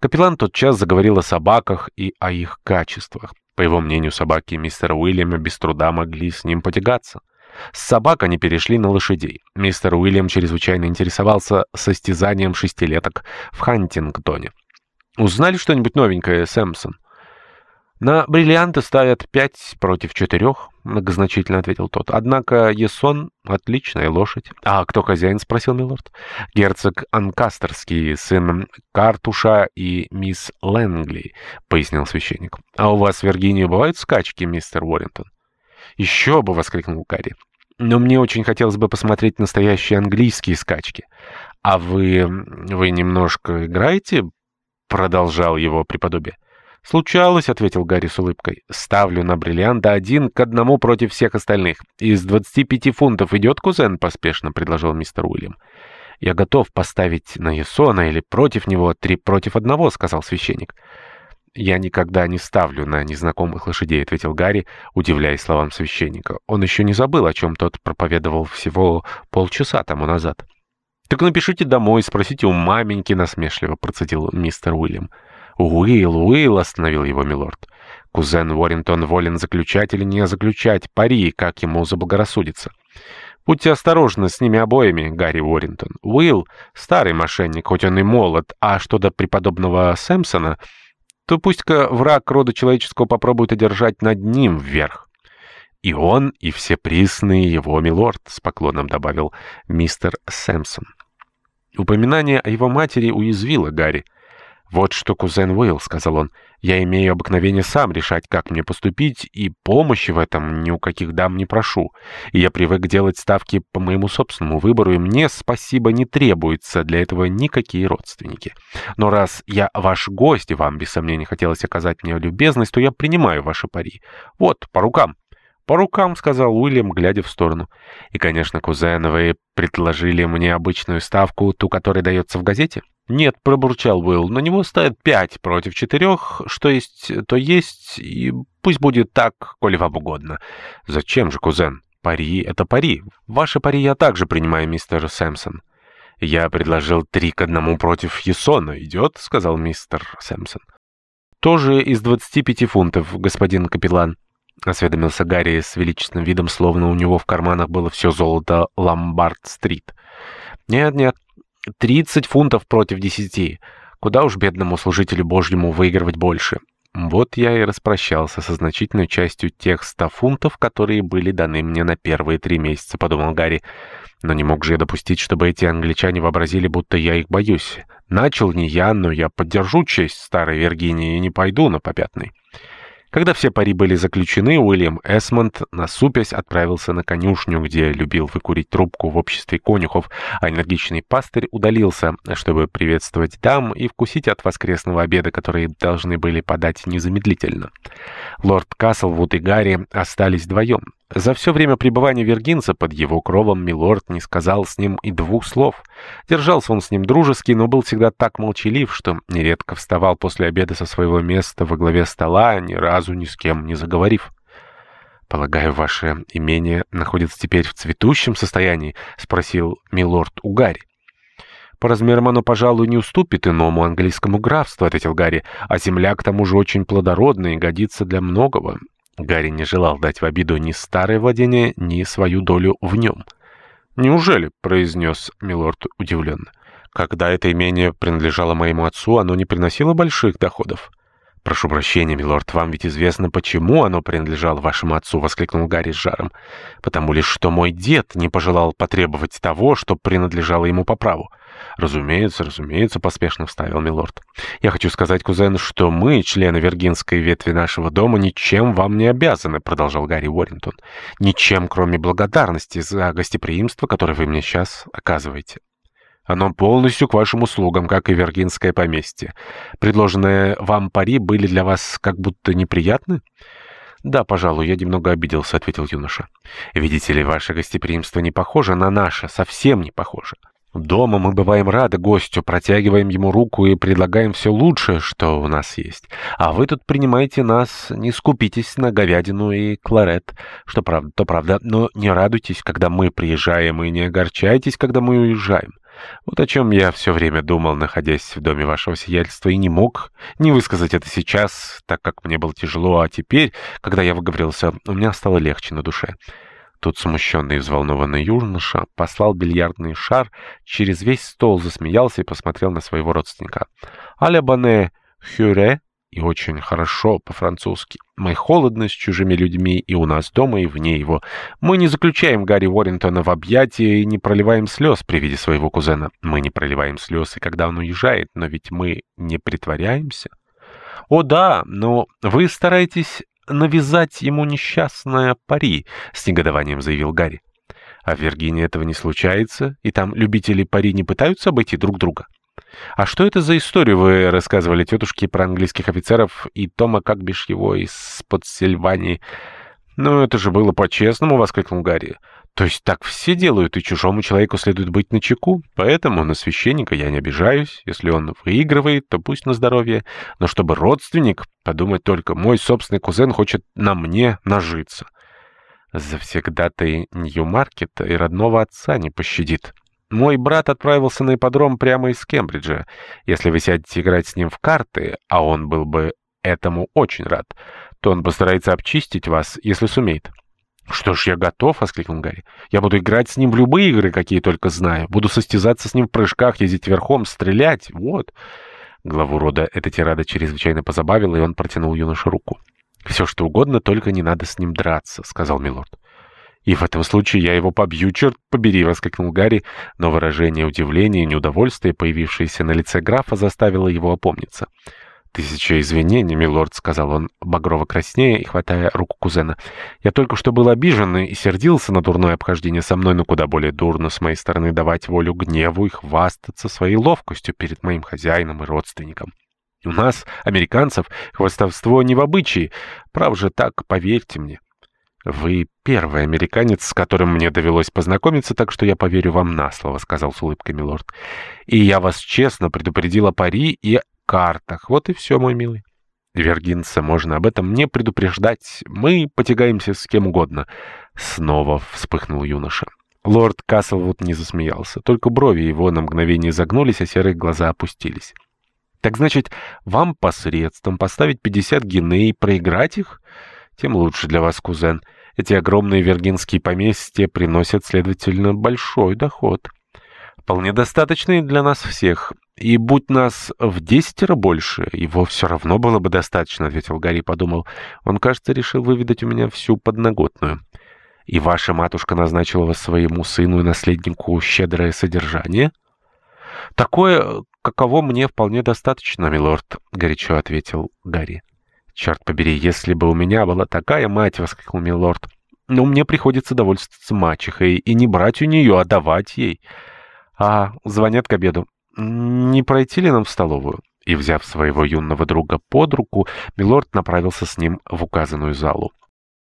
Капеллан тотчас заговорил о собаках и о их качествах. По его мнению, собаки мистера Уильяма без труда могли с ним потягаться. С собак они перешли на лошадей. Мистер Уильям чрезвычайно интересовался состязанием шестилеток в Хантингтоне. «Узнали что-нибудь новенькое, Сэмпсон?» «На бриллианты ставят пять против четырех», — многозначительно ответил тот. «Однако Есон — отличная лошадь». «А кто хозяин?» — спросил Милорд. «Герцог Анкастерский, сын Картуша и мисс Лэнгли», — пояснил священник. «А у вас в Виргинии бывают скачки, мистер Уоррингтон?» «Еще бы!» — воскликнул Карри. «Но мне очень хотелось бы посмотреть настоящие английские скачки. А вы... вы немножко играете?» — продолжал его преподобие. «Случалось», — ответил Гарри с улыбкой. «Ставлю на бриллианта один к одному против всех остальных. Из двадцати пяти фунтов идет кузен?» — поспешно предложил мистер Уильям. «Я готов поставить на Ясона или против него три против одного», — сказал священник. «Я никогда не ставлю на незнакомых лошадей», — ответил Гарри, удивляясь словам священника. Он еще не забыл, о чем тот проповедовал всего полчаса тому назад. «Так напишите домой, спросите у маменьки», — насмешливо процедил мистер Уильям. «Уилл, Уилл!» — остановил его милорд. «Кузен Уоррингтон волен заключать или не заключать пари, как ему заблагорассудится. Будьте осторожны с ними обоими, Гарри Уоррингтон. Уилл — старый мошенник, хоть он и молод, а что до преподобного Сэмпсона, то пусть-ка враг рода человеческого попробует одержать над ним вверх». «И он, и все присные его милорд», — с поклоном добавил мистер Сэмпсон. Упоминание о его матери уязвило Гарри. «Вот что, кузен Уилл», — сказал он, — «я имею обыкновение сам решать, как мне поступить, и помощи в этом ни у каких дам не прошу. И я привык делать ставки по моему собственному выбору, и мне, спасибо, не требуется для этого никакие родственники. Но раз я ваш гость, и вам, без сомнения, хотелось оказать мне любезность, то я принимаю ваши пари. Вот, по рукам». «По рукам», — сказал Уильям, глядя в сторону. «И, конечно, кузен, вы предложили мне обычную ставку, ту, которая дается в газете?» «Нет», — пробурчал Уилл, — «на него ставят пять против четырех, что есть, то есть, и пусть будет так, коли вам угодно». «Зачем же, кузен? Пари — это пари. Ваши пари я также принимаю, мистер Сэмпсон». «Я предложил три к одному против Есона. Идет?» — сказал мистер Сэмпсон. «Тоже из двадцати пяти фунтов, господин капеллан». — осведомился Гарри с величественным видом, словно у него в карманах было все золото Ломбард-стрит. «Нет-нет, тридцать фунтов против десяти. Куда уж бедному служителю Божьему выигрывать больше?» Вот я и распрощался со значительной частью тех ста фунтов, которые были даны мне на первые три месяца, подумал Гарри. Но не мог же я допустить, чтобы эти англичане вообразили, будто я их боюсь. Начал не я, но я поддержу честь старой Виргинии и не пойду на попятный. Когда все пари были заключены, Уильям Эсмонд, насупясь, отправился на конюшню, где любил выкурить трубку в обществе конюхов, а энергичный пастырь удалился, чтобы приветствовать дам и вкусить от воскресного обеда, который должны были подать незамедлительно. Лорд Каслвуд и Гарри остались вдвоем. За все время пребывания Виргинца под его кровом Милорд не сказал с ним и двух слов. Держался он с ним дружески, но был всегда так молчалив, что нередко вставал после обеда со своего места во главе стола, ни разу ни с кем не заговорив. «Полагаю, ваше имение находится теперь в цветущем состоянии?» — спросил Милорд у Гарри. «По размерам оно, пожалуй, не уступит иному английскому графству», — ответил Гарри, «а земля, к тому же, очень плодородная и годится для многого. Гарри не желал дать в обиду ни старое владение, ни свою долю в нем. «Неужели?» — произнес Милорд удивленно. «Когда это имение принадлежало моему отцу, оно не приносило больших доходов». «Прошу прощения, милорд, вам ведь известно, почему оно принадлежало вашему отцу», — воскликнул Гарри с жаром. «Потому лишь, что мой дед не пожелал потребовать того, что принадлежало ему по праву». «Разумеется, разумеется», — поспешно вставил милорд. «Я хочу сказать, кузен, что мы, члены вергинской ветви нашего дома, ничем вам не обязаны», — продолжал Гарри Уоррингтон. «Ничем, кроме благодарности за гостеприимство, которое вы мне сейчас оказываете». Оно полностью к вашим услугам, как и вергинское поместье. Предложенные вам пари были для вас как будто неприятны?» «Да, пожалуй, я немного обиделся», — ответил юноша. «Видите ли, ваше гостеприимство не похоже на наше, совсем не похоже. Дома мы бываем рады гостю, протягиваем ему руку и предлагаем все лучшее, что у нас есть. А вы тут принимаете нас, не скупитесь на говядину и кларет, что правда, то правда, но не радуйтесь, когда мы приезжаем, и не огорчайтесь, когда мы уезжаем. Вот о чем я все время думал, находясь в доме вашего сиятельства, и не мог не высказать это сейчас, так как мне было тяжело, а теперь, когда я выговорился, у меня стало легче на душе. Тут смущенный и взволнованный юноша послал бильярдный шар, через весь стол засмеялся и посмотрел на своего родственника. «Аля бане хюре» и очень хорошо по-французски. Мы холодны с чужими людьми и у нас дома, и вне его. Мы не заключаем Гарри Уоррентона в объятия и не проливаем слез при виде своего кузена. Мы не проливаем слез и когда он уезжает, но ведь мы не притворяемся. О да, но вы стараетесь навязать ему несчастное пари, с негодованием заявил Гарри. А в Виргинии этого не случается, и там любители пари не пытаются обойти друг друга. «А что это за историю вы рассказывали тетушке про английских офицеров и Тома, как бишь его, из-под Сильвании?» «Ну, это же было по-честному», — воскликнул Гарри. «То есть так все делают, и чужому человеку следует быть начеку? Поэтому на священника я не обижаюсь. Если он выигрывает, то пусть на здоровье. Но чтобы родственник, подумать только, мой собственный кузен хочет на мне нажиться». Завсегда-то Нью-Маркета и родного отца не пощадит. Мой брат отправился на ипподром прямо из Кембриджа. Если вы сядете играть с ним в карты, а он был бы этому очень рад, то он постарается обчистить вас, если сумеет. «Что ж, я готов», — воскликнул Гарри. «Я буду играть с ним в любые игры, какие только знаю. Буду состязаться с ним в прыжках, ездить верхом, стрелять. Вот». Главу рода эта тирада чрезвычайно позабавила, и он протянул юноше руку. «Все что угодно, только не надо с ним драться», — сказал милорд. «И в этом случае я его побью, черт побери!» — воскликнул Гарри, но выражение удивления и неудовольствия, появившееся на лице графа, заставило его опомниться. «Тысяча извинений, милорд», — сказал он, багрово краснея и хватая руку кузена. «Я только что был обижен и сердился на дурное обхождение со мной, но куда более дурно с моей стороны давать волю гневу и хвастаться своей ловкостью перед моим хозяином и родственником. У нас, американцев, хвастовство не в обычае. Прав же так, поверьте мне». «Вы первый американец, с которым мне довелось познакомиться, так что я поверю вам на слово», — сказал с улыбкой милорд. «И я вас честно предупредил о пари и картах. Вот и все, мой милый». Вергинца можно об этом не предупреждать. Мы потягаемся с кем угодно. Снова вспыхнул юноша. Лорд Каслвуд не засмеялся. Только брови его на мгновение загнулись, а серые глаза опустились. «Так значит, вам посредством поставить пятьдесят геней и проиграть их? Тем лучше для вас, кузен». Эти огромные вергинские поместья приносят, следовательно, большой доход. Вполне достаточный для нас всех. И будь нас в десятеро больше, его все равно было бы достаточно, — ответил Гарри, подумал. Он, кажется, решил выведать у меня всю подноготную. И ваша матушка назначила вас своему сыну и наследнику щедрое содержание? Такое, каково мне вполне достаточно, милорд, — горячо ответил Гарри. «Черт побери, если бы у меня была такая мать!» — воскликнул милорд. «Но мне приходится довольствоваться мачехой и не брать у нее, а давать ей. А звонят к обеду. Не пройти ли нам в столовую?» И, взяв своего юного друга под руку, милорд направился с ним в указанную залу.